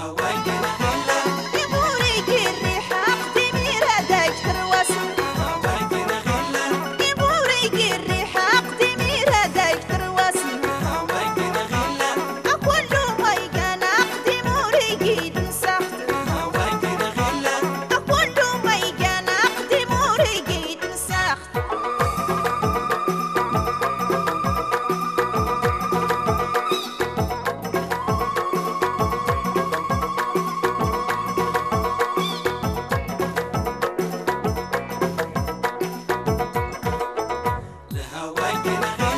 Hawaii. Thank you.